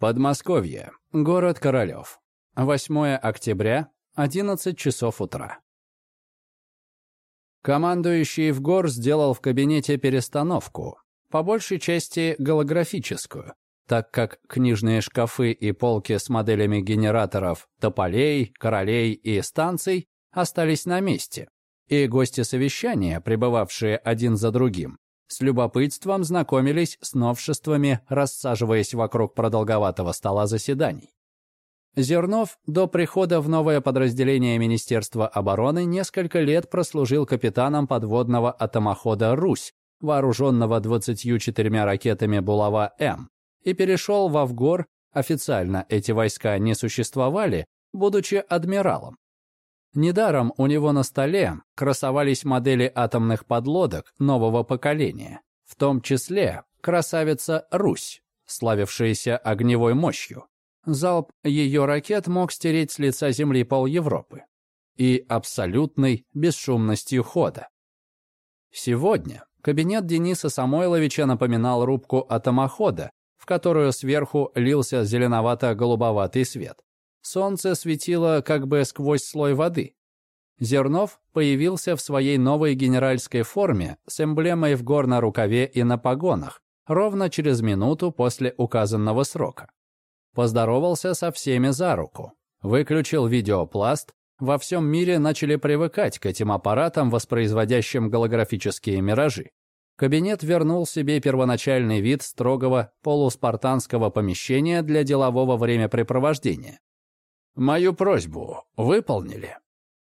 Подмосковье. Город Королев. 8 октября, 11 часов утра. Командующий в гор сделал в кабинете перестановку, по большей части голографическую, так как книжные шкафы и полки с моделями генераторов, тополей, королей и станций остались на месте, и гости совещания, пребывавшие один за другим, с любопытством знакомились с новшествами, рассаживаясь вокруг продолговатого стола заседаний. Зернов до прихода в новое подразделение Министерства обороны несколько лет прослужил капитаном подводного атомохода «Русь», вооруженного 24 ракетами «Булава-М», и перешел в Авгор, официально эти войска не существовали, будучи адмиралом. Недаром у него на столе красовались модели атомных подлодок нового поколения, в том числе красавица «Русь», славившаяся огневой мощью. Залп ее ракет мог стереть с лица Земли пол Европы и абсолютной бесшумностью хода. Сегодня кабинет Дениса Самойловича напоминал рубку атомохода, в которую сверху лился зеленовато-голубоватый свет. Солнце светило как бы сквозь слой воды. Зернов появился в своей новой генеральской форме с эмблемой в гор на рукаве и на погонах, ровно через минуту после указанного срока. Поздоровался со всеми за руку, выключил видеопласт, во всем мире начали привыкать к этим аппаратам, воспроизводящим голографические миражи. Кабинет вернул себе первоначальный вид строгого полуспартанского помещения для делового времяпрепровождения. «Мою просьбу выполнили?»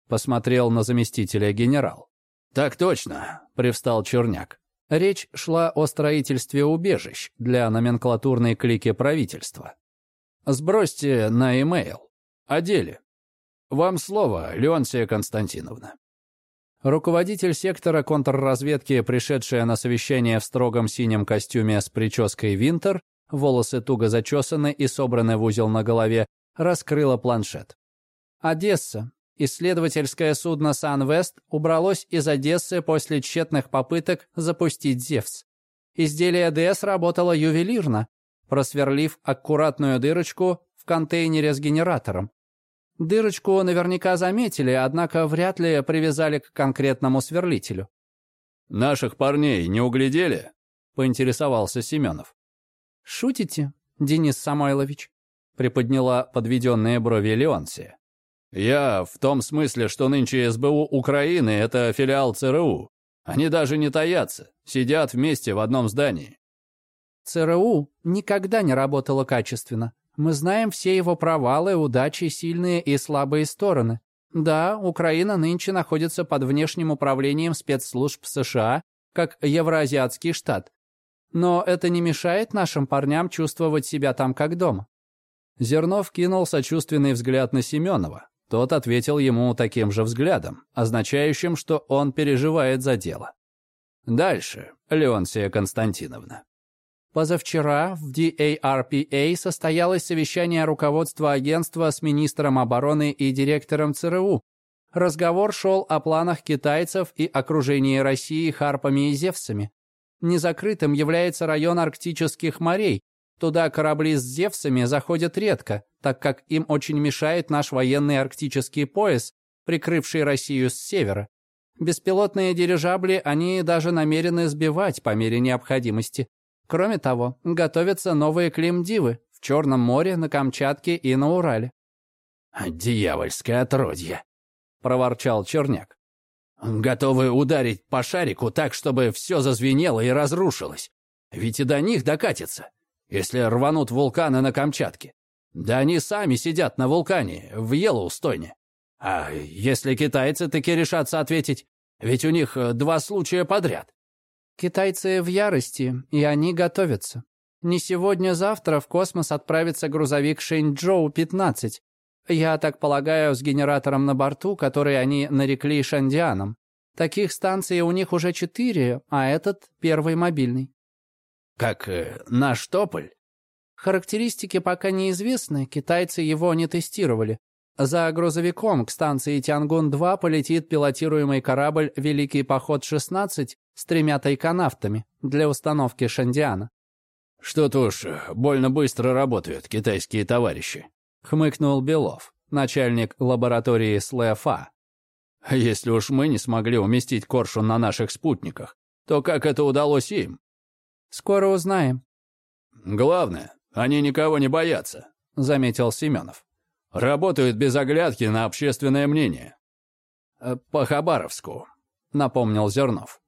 Посмотрел на заместителя генерал. «Так точно», — привстал Черняк. Речь шла о строительстве убежищ для номенклатурной клики правительства. «Сбросьте на e-mail. О деле. Вам слово, Леонсия Константиновна». Руководитель сектора контрразведки, пришедшая на совещание в строгом синем костюме с прической Винтер, волосы туго зачесаны и собраны в узел на голове, раскрыла планшет. Одесса. Исследовательское судно «Санвест» убралось из Одессы после тщетных попыток запустить «Зевс». Изделие ДС работало ювелирно, просверлив аккуратную дырочку в контейнере с генератором. Дырочку наверняка заметили, однако вряд ли привязали к конкретному сверлителю. «Наших парней не углядели?» – поинтересовался Семенов. «Шутите, Денис Самойлович?» Приподняла подведенные брови Леонсия. «Я в том смысле, что нынче СБУ Украины — это филиал ЦРУ. Они даже не таятся, сидят вместе в одном здании». ЦРУ никогда не работало качественно. Мы знаем все его провалы, удачи, сильные и слабые стороны. Да, Украина нынче находится под внешним управлением спецслужб США, как Евроазиатский штат. Но это не мешает нашим парням чувствовать себя там как дома. Зернов кинул сочувственный взгляд на Семенова. Тот ответил ему таким же взглядом, означающим, что он переживает за дело. Дальше, Леонсия Константиновна. Позавчера в DARPA состоялось совещание руководства агентства с министром обороны и директором ЦРУ. Разговор шел о планах китайцев и окружении России харпами и зевсами. Незакрытым является район арктических морей, Туда корабли с Зевсами заходят редко, так как им очень мешает наш военный арктический пояс, прикрывший Россию с севера. Беспилотные дирижабли они даже намерены сбивать по мере необходимости. Кроме того, готовятся новые климдивы в Черном море, на Камчатке и на Урале. «Дьявольское отродье!» — проворчал Черняк. «Готовы ударить по шарику так, чтобы все зазвенело и разрушилось. Ведь и до них докатится если рванут вулканы на Камчатке. Да они сами сидят на вулкане, в Йеллоустоне. А если китайцы таки решатся ответить, ведь у них э, два случая подряд. Китайцы в ярости, и они готовятся. Не сегодня-завтра в космос отправится грузовик Шэньчжоу-15. Я так полагаю, с генератором на борту, который они нарекли Шандианом. Таких станций у них уже четыре, а этот первый мобильный. Как э, наш тополь? Характеристики пока неизвестны, китайцы его не тестировали. За грузовиком к станции Тянгун-2 полетит пилотируемый корабль «Великий поход-16» с тремя тайконавтами для установки Шандиана. Что-то уж больно быстро работают китайские товарищи», — хмыкнул Белов, начальник лаборатории СЛЭФА. «Если уж мы не смогли уместить коршун на наших спутниках, то как это удалось им?» «Скоро узнаем». «Главное, они никого не боятся», — заметил Семенов. «Работают без оглядки на общественное мнение». «Э, «По Хабаровску», — напомнил Зернов.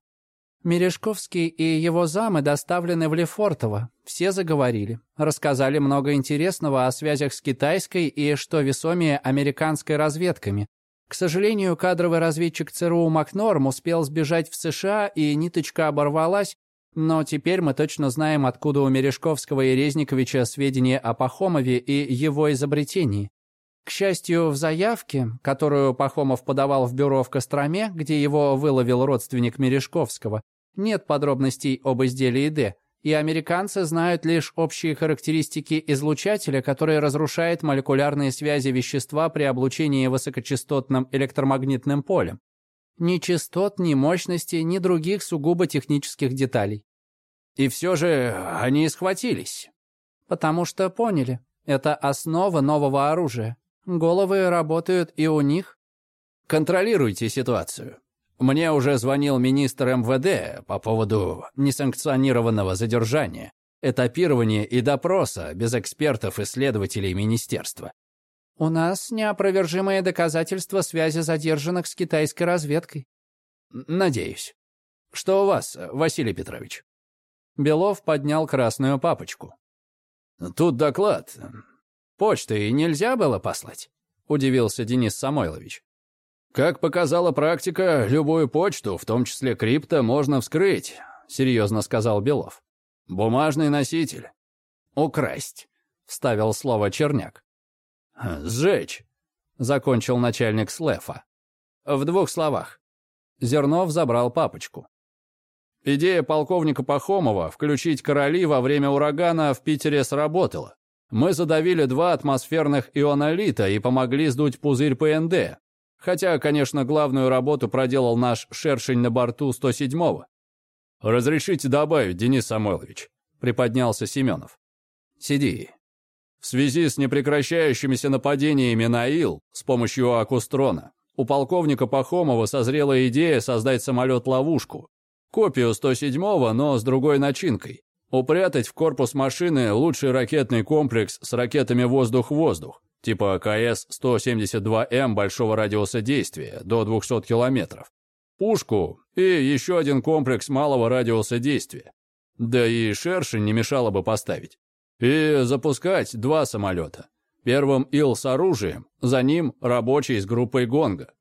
Мережковский и его замы доставлены в Лефортово. Все заговорили. Рассказали много интересного о связях с китайской и, что весомее, американской разведками. К сожалению, кадровый разведчик ЦРУ Макнорм успел сбежать в США, и ниточка оборвалась, но теперь мы точно знаем, откуда у Мережковского и Резниковича сведения о Пахомове и его изобретении. К счастью, в заявке, которую Пахомов подавал в бюро в Костроме, где его выловил родственник Мережковского, нет подробностей об изделии «Д», и американцы знают лишь общие характеристики излучателя, который разрушает молекулярные связи вещества при облучении высокочастотным электромагнитным полем. Ни частот, ни мощности, ни других сугубо технических деталей. И все же они схватились. Потому что поняли, это основа нового оружия. Головы работают и у них. Контролируйте ситуацию. Мне уже звонил министр МВД по поводу несанкционированного задержания, этапирования и допроса без экспертов и следователей министерства. У нас неопровержимые доказательства связи задержанных с китайской разведкой. Надеюсь. Что у вас, Василий Петрович? Белов поднял красную папочку. Тут доклад. Почтой нельзя было послать? Удивился Денис Самойлович. «Как показала практика, любую почту, в том числе крипто, можно вскрыть», — серьезно сказал Белов. «Бумажный носитель». «Украсть», — вставил слово Черняк. «Сжечь», — закончил начальник Слефа. В двух словах. Зернов забрал папочку. Идея полковника Пахомова включить короли во время урагана в Питере сработала. Мы задавили два атмосферных ионолита и помогли сдуть пузырь ПНД, Хотя, конечно, главную работу проделал наш шершень на борту 107-го. «Разрешите добавить, Денис Самойлович», — приподнялся Семенов. «Сиди. В связи с непрекращающимися нападениями на Ил с помощью Акустрона у полковника Пахомова созрела идея создать самолет-ловушку. Копию 107-го, но с другой начинкой. Упрятать в корпус машины лучший ракетный комплекс с ракетами воздух-воздух типа КС-172М большого радиуса действия, до 200 километров, пушку и еще один комплекс малого радиуса действия. Да и шершень не мешало бы поставить. И запускать два самолета. Первым Ил с оружием, за ним рабочий с группой Гонга.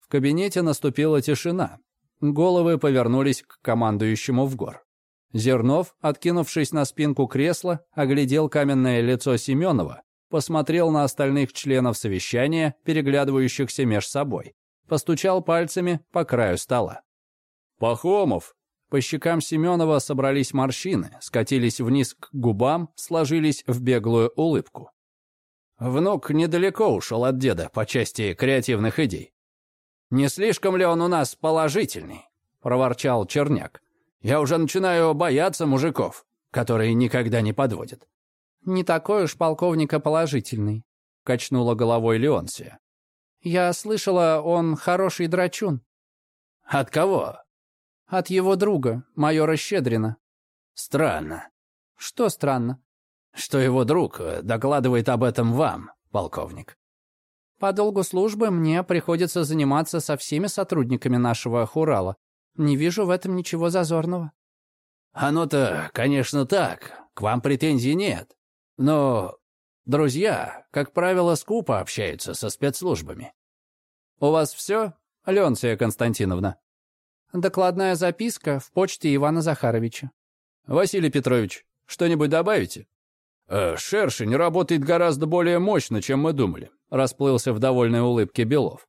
В кабинете наступила тишина. Головы повернулись к командующему в гор. Зернов, откинувшись на спинку кресла, оглядел каменное лицо Семенова посмотрел на остальных членов совещания, переглядывающихся меж собой. Постучал пальцами по краю стола. «Пахомов!» По щекам Семенова собрались морщины, скатились вниз к губам, сложились в беглую улыбку. Внук недалеко ушел от деда по части креативных идей. «Не слишком ли он у нас положительный?» — проворчал Черняк. «Я уже начинаю бояться мужиков, которые никогда не подводят не такой уж полковника положительный», — качнула головой Леонсия. «Я слышала, он хороший драчун». «От кого?» «От его друга, майора Щедрина». «Странно». «Что странно?» «Что его друг докладывает об этом вам, полковник». «По долгу службы мне приходится заниматься со всеми сотрудниками нашего Хурала. Не вижу в этом ничего зазорного». «Оно-то, конечно, так. К вам претензий нет. Но друзья, как правило, скупо общаются со спецслужбами. У вас все, Леонция Константиновна? Докладная записка в почте Ивана Захаровича. Василий Петрович, что-нибудь добавите? Э, шершень работает гораздо более мощно, чем мы думали, расплылся в довольной улыбке Белов.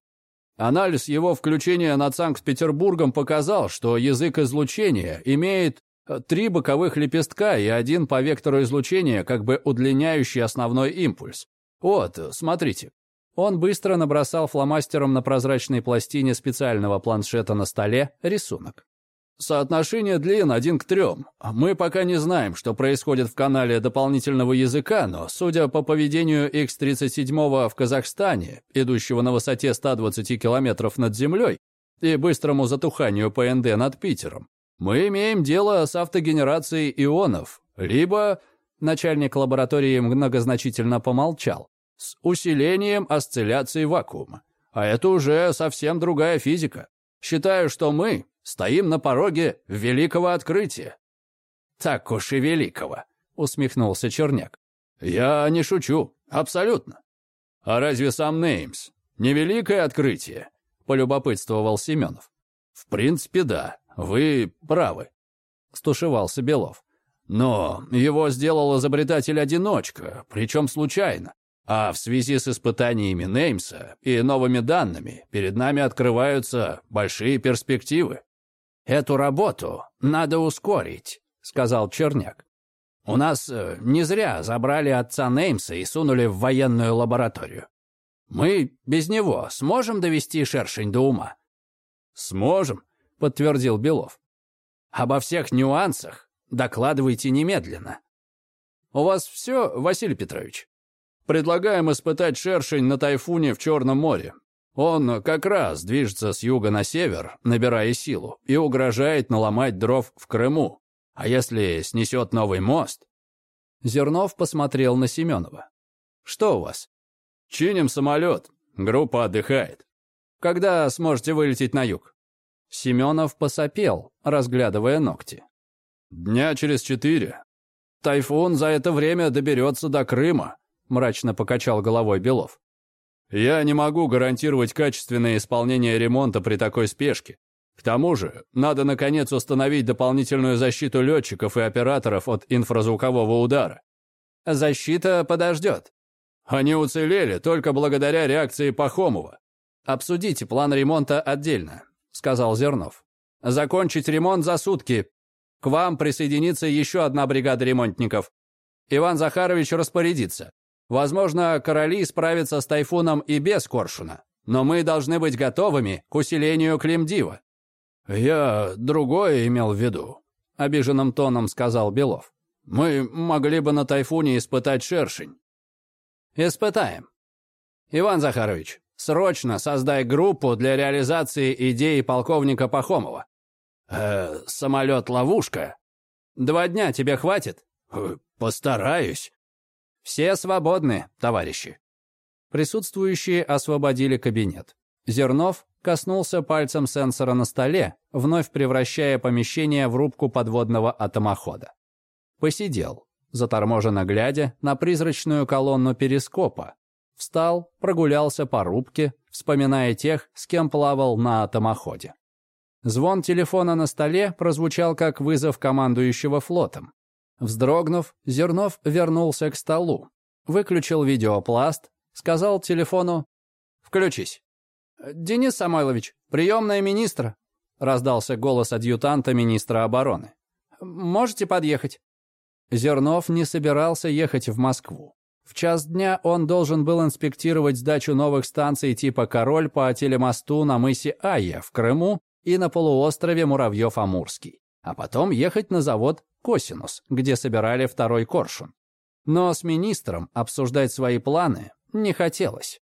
Анализ его включения над Санкт-Петербургом показал, что язык излучения имеет Три боковых лепестка и один по вектору излучения, как бы удлиняющий основной импульс. Вот, смотрите. Он быстро набросал фломастером на прозрачной пластине специального планшета на столе рисунок. Соотношение длин один к трем. Мы пока не знаем, что происходит в канале дополнительного языка, но, судя по поведению X-37 в Казахстане, идущего на высоте 120 километров над землей, и быстрому затуханию ПНД над Питером, мы имеем дело с автогенерацией ионов, либо, начальник лаборатории многозначительно помолчал, с усилением осцилляции вакуума. А это уже совсем другая физика. Считаю, что мы стоим на пороге великого открытия». «Так уж и великого», — усмехнулся Черняк. «Я не шучу, абсолютно. А разве сам Неймс не великое открытие?» — полюбопытствовал Семенов. «В принципе, да, вы правы», — стушевался Белов. «Но его сделал изобретатель-одиночка, причем случайно. А в связи с испытаниями Неймса и новыми данными перед нами открываются большие перспективы. «Эту работу надо ускорить», — сказал Черняк. «У нас э, не зря забрали отца Неймса и сунули в военную лабораторию. Мы без него сможем довести шершень до ума?» «Сможем», — подтвердил Белов. «Обо всех нюансах докладывайте немедленно». «У вас все, Василий Петрович?» Предлагаем испытать шершень на тайфуне в Черном море. Он как раз движется с юга на север, набирая силу, и угрожает наломать дров в Крыму. А если снесет новый мост? Зернов посмотрел на Семенова. «Что у вас?» «Чиним самолет. Группа отдыхает. Когда сможете вылететь на юг?» Семенов посопел, разглядывая ногти. «Дня через четыре. Тайфун за это время доберется до Крыма. — мрачно покачал головой Белов. «Я не могу гарантировать качественное исполнение ремонта при такой спешке. К тому же, надо, наконец, установить дополнительную защиту летчиков и операторов от инфразвукового удара. Защита подождет. Они уцелели только благодаря реакции Пахомова. Обсудите план ремонта отдельно», — сказал Зернов. «Закончить ремонт за сутки. К вам присоединится еще одна бригада ремонтников. Иван Захарович распорядится. Возможно, короли справятся с тайфуном и без коршуна, но мы должны быть готовыми к усилению Климдива». «Я другое имел в виду», — обиженным тоном сказал Белов. «Мы могли бы на тайфуне испытать шершень». «Испытаем. Иван Захарович, срочно создай группу для реализации идеи полковника Пахомова». «Э, самолет-ловушка?» «Два дня тебе хватит?» «Э, «Постараюсь», «Все свободны, товарищи». Присутствующие освободили кабинет. Зернов коснулся пальцем сенсора на столе, вновь превращая помещение в рубку подводного атомохода. Посидел, заторможенно глядя на призрачную колонну перископа. Встал, прогулялся по рубке, вспоминая тех, с кем плавал на атомоходе. Звон телефона на столе прозвучал как вызов командующего флотом. Вздрогнув, Зернов вернулся к столу, выключил видеопласт, сказал телефону «Включись». «Денис Самойлович, приемная министра», — раздался голос адъютанта министра обороны. «Можете подъехать?» Зернов не собирался ехать в Москву. В час дня он должен был инспектировать сдачу новых станций типа «Король» по телемосту на мысе Айя в Крыму и на полуострове Муравьев-Амурский, а потом ехать на завод Косинус, где собирали второй коршун. Но с министром обсуждать свои планы не хотелось.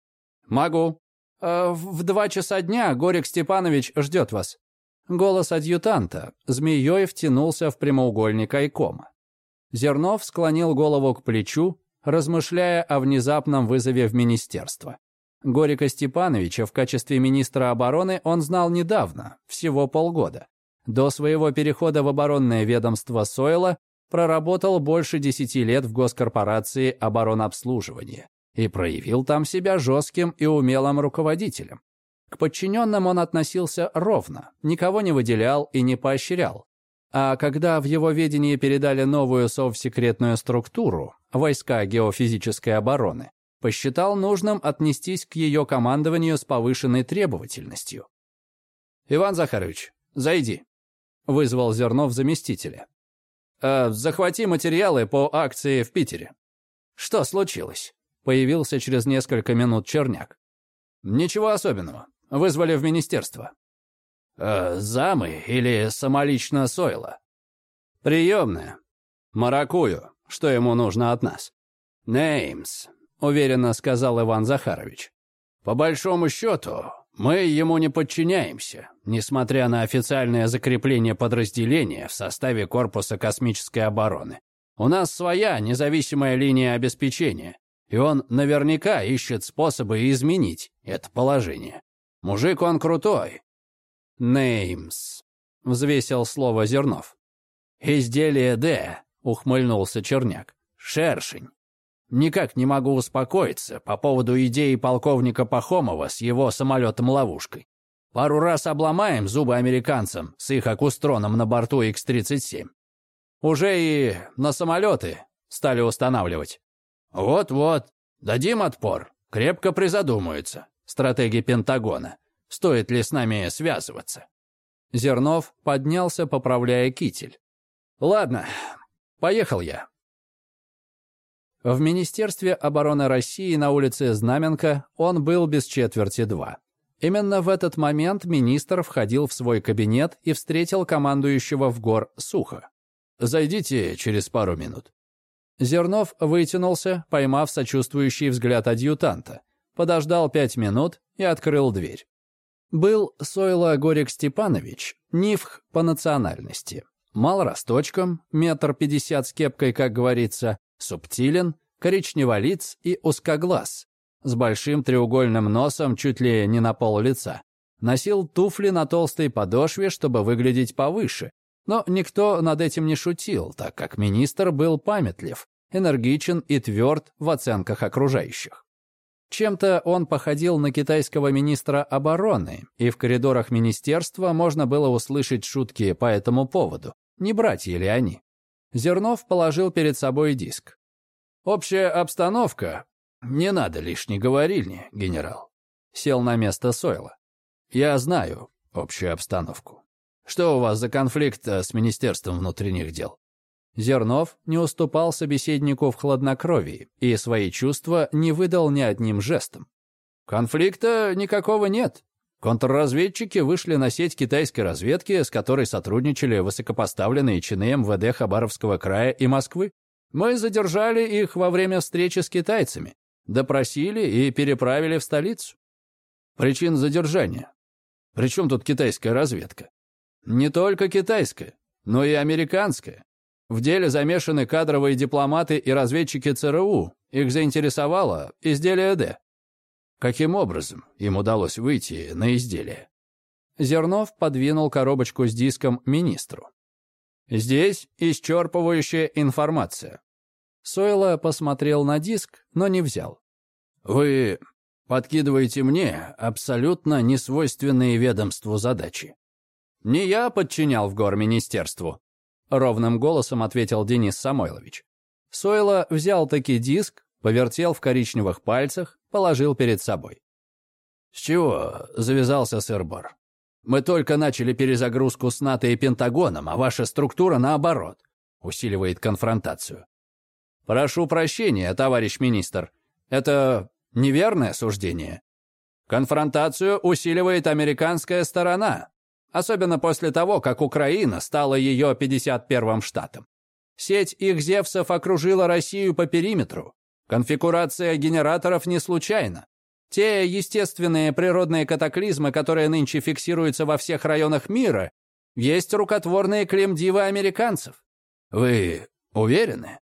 «Могу. Э, в два часа дня Горик Степанович ждет вас». Голос адъютанта змеей втянулся в прямоугольник айкома. Зернов склонил голову к плечу, размышляя о внезапном вызове в министерство. Горика Степановича в качестве министра обороны он знал недавно, всего полгода. До своего перехода в оборонное ведомство Сойла проработал больше десяти лет в госкорпорации оборонобслуживания и проявил там себя жестким и умелым руководителем. К подчиненным он относился ровно, никого не выделял и не поощрял. А когда в его ведении передали новую совсекретную структуру – войска геофизической обороны, посчитал нужным отнестись к ее командованию с повышенной требовательностью. «Иван Захарович, зайди», — вызвал Зернов заместителя. «Э, «Захвати материалы по акции в Питере». «Что случилось?» — появился через несколько минут Черняк. «Ничего особенного. Вызвали в министерство». Э, замы или самолично Сойла?» «Приемная. Маракую. Что ему нужно от нас?» «Неймс», — уверенно сказал Иван Захарович. «По большому счету, мы ему не подчиняемся, несмотря на официальное закрепление подразделения в составе Корпуса космической обороны. У нас своя независимая линия обеспечения, и он наверняка ищет способы изменить это положение. Мужик он крутой». «Неймс», — взвесил слово Зернов. «Изделие Д», — ухмыльнулся Черняк. «Шершень. Никак не могу успокоиться по поводу идеи полковника Пахомова с его самолетом-ловушкой. Пару раз обломаем зубы американцам с их акустроном на борту X-37. Уже и на самолеты стали устанавливать. Вот-вот, дадим отпор, крепко призадумаются, стратеги Пентагона. Стоит ли с нами связываться? Зернов поднялся, поправляя китель. Ладно, поехал я. В Министерстве обороны России на улице Знаменка он был без четверти два. Именно в этот момент министр входил в свой кабинет и встретил командующего в гор Сухо. «Зайдите через пару минут». Зернов вытянулся, поймав сочувствующий взгляд адъютанта, подождал пять минут и открыл дверь. Был Сойло Горик Степанович, нивх по национальности. Мал росточком, метр пятьдесят с кепкой, как говорится, Субтилен, коричневолиц и узкоглаз, с большим треугольным носом чуть ли не на пол лица. Носил туфли на толстой подошве, чтобы выглядеть повыше. Но никто над этим не шутил, так как министр был памятлив, энергичен и тверд в оценках окружающих. Чем-то он походил на китайского министра обороны, и в коридорах министерства можно было услышать шутки по этому поводу. Не братья ли они? Зернов положил перед собой диск. «Общая обстановка. Не надо лишней говорильни, генерал». Сел на место Сойла. «Я знаю общую обстановку. Что у вас за конфликт э, с Министерством внутренних дел?» Зернов не уступал собеседнику в хладнокровии и свои чувства не выдал ни одним жестом. «Конфликта никакого нет. Контрразведчики вышли на сеть китайской разведки, с которой сотрудничали высокопоставленные чины МВД Хабаровского края и Москвы. Мы задержали их во время встречи с китайцами, допросили и переправили в столицу. Причин задержания. Причем тут китайская разведка? Не только китайская, но и американская. В деле замешаны кадровые дипломаты и разведчики ЦРУ. Их заинтересовало изделие «Д». Каким образом им удалось выйти на изделие? Зернов подвинул коробочку с диском министру. Здесь исчерпывающая информация. Сойло посмотрел на диск, но не взял. Вы подкидываете мне абсолютно несвойственные ведомству задачи. Не я подчинял в гор министерству, ровным голосом ответил Денис Самойлович. Сойло взял таки диск, повертел в коричневых пальцах, положил перед собой. «С чего?» — завязался сыр-бор. «Мы только начали перезагрузку с НАТО и Пентагоном, а ваша структура, наоборот, усиливает конфронтацию». «Прошу прощения, товарищ министр. Это неверное суждение. Конфронтацию усиливает американская сторона, особенно после того, как Украина стала ее 51-м штатом. Сеть их «Зевсов» окружила Россию по периметру, Конфигурация генераторов не случайна. Те естественные природные катаклизмы, которые нынче фиксируются во всех районах мира, есть рукотворные клемдивы американцев. Вы уверены?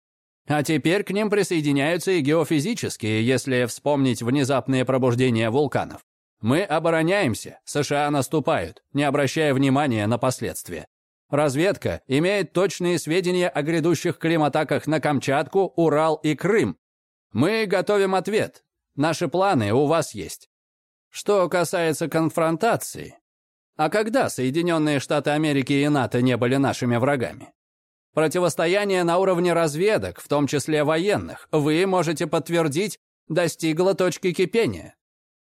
А теперь к ним присоединяются и геофизические, если вспомнить внезапные пробуждения вулканов. Мы обороняемся, США наступают, не обращая внимания на последствия. Разведка имеет точные сведения о грядущих климатаках на Камчатку, Урал и Крым, мы готовим ответ. Наши планы у вас есть. Что касается конфронтации, а когда Соединенные Штаты Америки и НАТО не были нашими врагами? Противостояние на уровне разведок, в том числе военных, вы можете подтвердить, достигло точки кипения.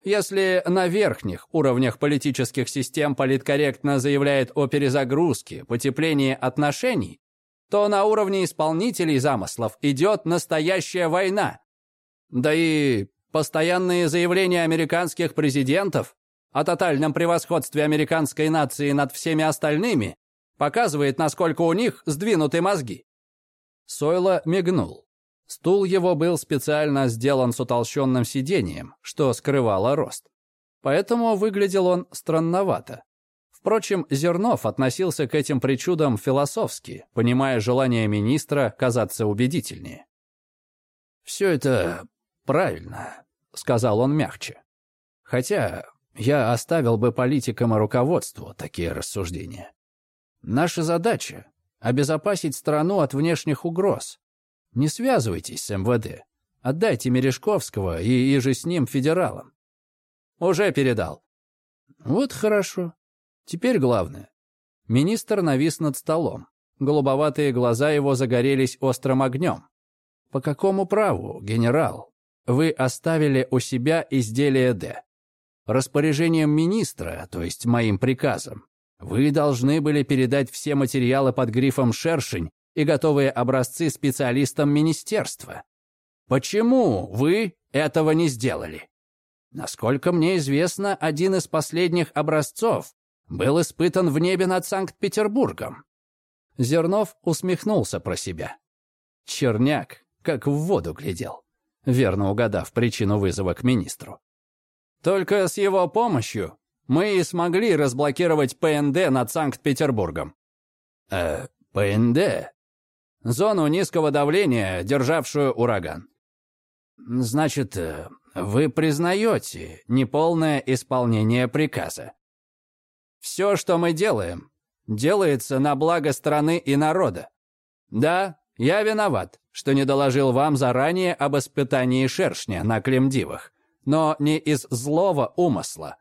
Если на верхних уровнях политических систем политкорректно заявляет о перезагрузке, потеплении отношений, то на уровне исполнителей замыслов идет настоящая война. Да и постоянные заявления американских президентов о тотальном превосходстве американской нации над всеми остальными показывает, насколько у них сдвинуты мозги». Сойло мигнул. Стул его был специально сделан с утолщенным сиденьем, что скрывало рост. Поэтому выглядел он странновато. Впрочем, Зернов относился к этим причудам философски, понимая желание министра казаться убедительнее. «Все это правильно», — сказал он мягче. «Хотя я оставил бы политикам и руководству такие рассуждения. Наша задача — обезопасить страну от внешних угроз. Не связывайтесь с МВД. Отдайте Мережковского и, и же с ним федералам. Уже передал. Вот хорошо. Теперь главное. Министр навис над столом. Голубоватые глаза его загорелись острым огнем. По какому праву, генерал, вы оставили у себя изделие Д? Распоряжением министра, то есть моим приказом, вы должны были передать все материалы под грифом «Шершень» и готовые образцы специалистам министерства. Почему вы этого не сделали? Насколько мне известно, один из последних образцов был испытан в небе над Санкт-Петербургом. Зернов усмехнулся про себя. Черняк как в воду глядел, верно угадав причину вызова к министру. Только с его помощью мы и смогли разблокировать ПНД над Санкт-Петербургом. Э, ПНД? Зону низкого давления, державшую ураган. Значит, э, вы признаете неполное исполнение приказа? Все, что мы делаем, делается на благо страны и народа. Да, я виноват, что не доложил вам заранее об испытании шершня на Клемдивах, но не из злого умысла.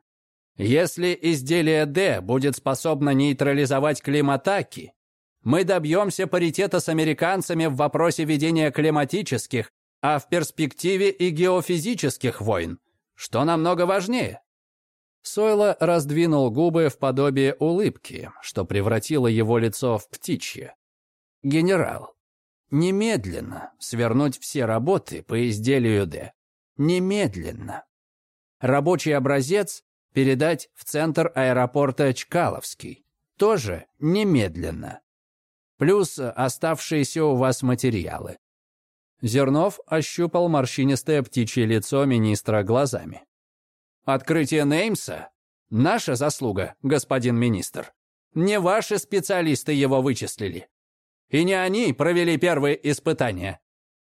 Если изделие D будет способно нейтрализовать климатаки, мы добьемся паритета с американцами в вопросе ведения климатических, а в перспективе и геофизических войн, что намного важнее. Сойло раздвинул губы в подобие улыбки, что превратило его лицо в птичье. «Генерал, немедленно свернуть все работы по изделию D. Немедленно. Рабочий образец передать в центр аэропорта Чкаловский. Тоже немедленно. Плюс оставшиеся у вас материалы. Зернов ощупал морщинистое птичье лицо министра глазами. «Открытие Неймса — наша заслуга, господин министр. Не ваши специалисты его вычислили. И не они провели первые испытания.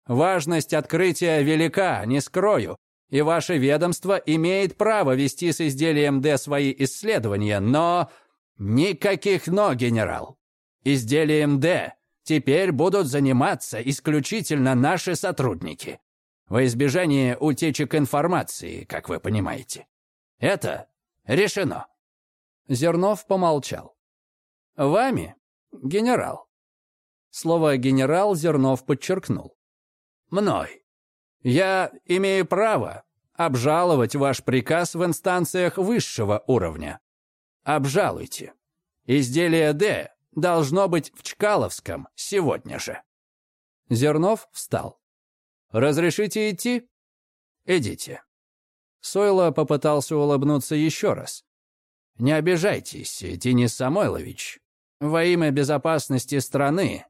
Важность открытия велика, не скрою, и ваше ведомство имеет право вести с изделием Д свои исследования, но... Никаких «но», генерал. Изделием Д теперь будут заниматься исключительно наши сотрудники. Во избежание утечек информации, как вы понимаете. Это решено. Зернов помолчал. Вами, генерал. Слово «генерал» Зернов подчеркнул. Мной. Я имею право обжаловать ваш приказ в инстанциях высшего уровня. Обжалуйте. Изделие «Д» должно быть в Чкаловском сегодня же. Зернов встал. «Разрешите идти?» «Идите». Сойло попытался улыбнуться еще раз. «Не обижайтесь, Денис Самойлович. Во имя безопасности страны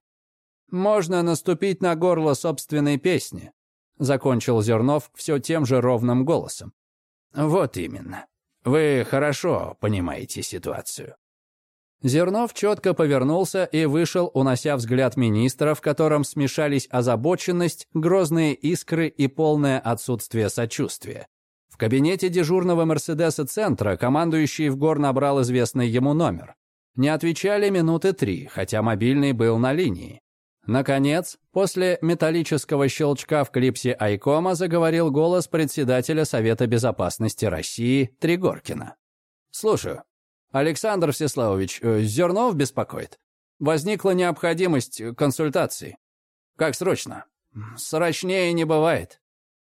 можно наступить на горло собственной песни. — закончил Зернов все тем же ровным голосом. «Вот именно. Вы хорошо понимаете ситуацию». Зернов четко повернулся и вышел, унося взгляд министра, в котором смешались озабоченность, грозные искры и полное отсутствие сочувствия. В кабинете дежурного «Мерседеса» центра командующий в гор набрал известный ему номер. Не отвечали минуты три, хотя мобильный был на линии. Наконец, после металлического щелчка в клипсе Айкома заговорил голос председателя Совета Безопасности России Тригоркина. «Слушаю. Александр Всеславович, э, Зернов беспокоит. Возникла необходимость консультации. Как срочно? Срочнее не бывает.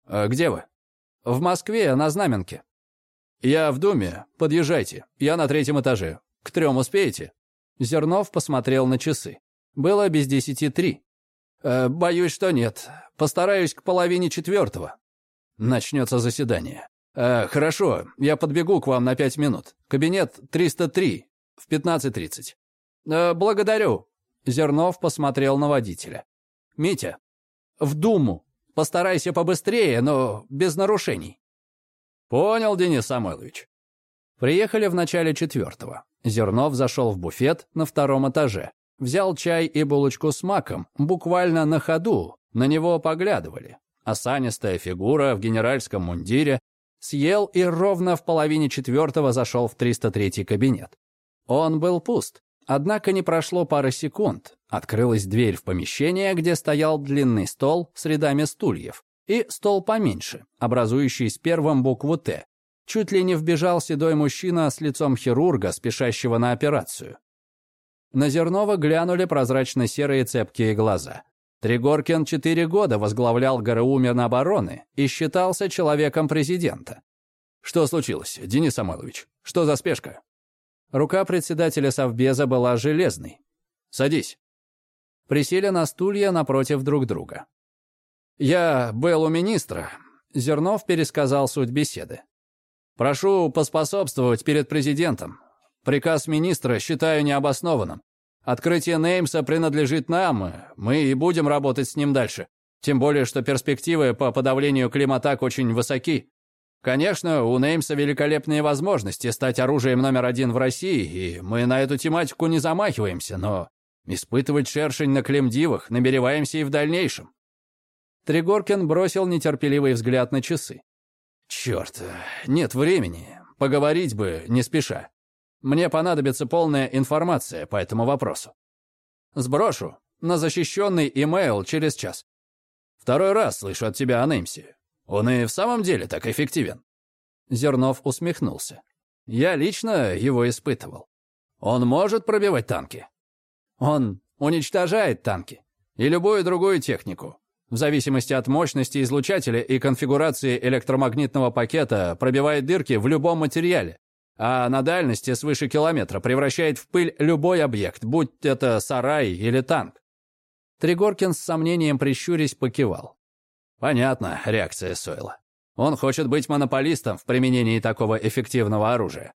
А где вы? В Москве, на Знаменке. Я в Думе. Подъезжайте. Я на третьем этаже. К трем успеете?» Зернов посмотрел на часы. Было без десяти три. Э, боюсь, что нет. Постараюсь к половине четвертого. Начнется заседание. Э, «Хорошо, я подбегу к вам на пять минут. Кабинет 303 в 15.30». Э, «Благодарю». Зернов посмотрел на водителя. «Митя, в Думу. Постарайся побыстрее, но без нарушений». «Понял, Денис Самойлович». Приехали в начале четвертого. Зернов зашел в буфет на втором этаже. Взял чай и булочку с маком, буквально на ходу. На него поглядывали. Осанистая фигура в генеральском мундире. Съел и ровно в половине четвертого зашел в 303 кабинет. Он был пуст. Однако не прошло пары секунд. Открылась дверь в помещение, где стоял длинный стол с рядами стульев. И стол поменьше, образующий с первым букву «Т». Чуть ли не вбежал седой мужчина с лицом хирурга, спешащего на операцию. На Зернова глянули прозрачно-серые цепкие глаза. Тригоркин четыре года возглавлял ГРУ Минобороны и считался человеком президента. «Что случилось, Денис Самойлович? Что за спешка?» Рука председателя Совбеза была железной. «Садись». Присели на стулья напротив друг друга. «Я был у министра», — Зернов пересказал суть беседы. «Прошу поспособствовать перед президентом. Приказ министра считаю необоснованным. Открытие Неймса принадлежит нам, мы и будем работать с ним дальше. Тем более, что перспективы по подавлению климатак очень высоки. Конечно, у Неймса великолепные возможности стать оружием номер один в России, и мы на эту тематику не замахиваемся, но испытывать шершень на клемдивах намереваемся и в дальнейшем. Тригоркин бросил нетерпеливый взгляд на часы. «Черт, нет времени. Поговорить бы не спеша. Мне понадобится полная информация по этому вопросу. Сброшу на защищенный имейл через час. Второй раз слышу от тебя о Неймсе. Он и в самом деле так эффективен». Зернов усмехнулся. «Я лично его испытывал. Он может пробивать танки?» «Он уничтожает танки и любую другую технику. В зависимости от мощности излучателя и конфигурации электромагнитного пакета пробивает дырки в любом материале, а на дальности свыше километра превращает в пыль любой объект, будь это сарай или танк. Тригоркин с сомнением прищурясь покивал. Понятно, реакция Сойла. Он хочет быть монополистом в применении такого эффективного оружия.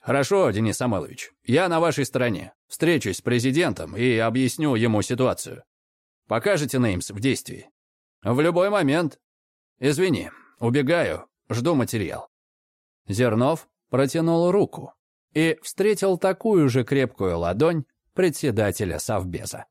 Хорошо, Денис Самойлович, я на вашей стороне. Встречусь с президентом и объясню ему ситуацию. Покажете Неймс в действии? В любой момент. Извини, убегаю, жду материал. Зернов протянул руку и встретил такую же крепкую ладонь председателя Совбеза.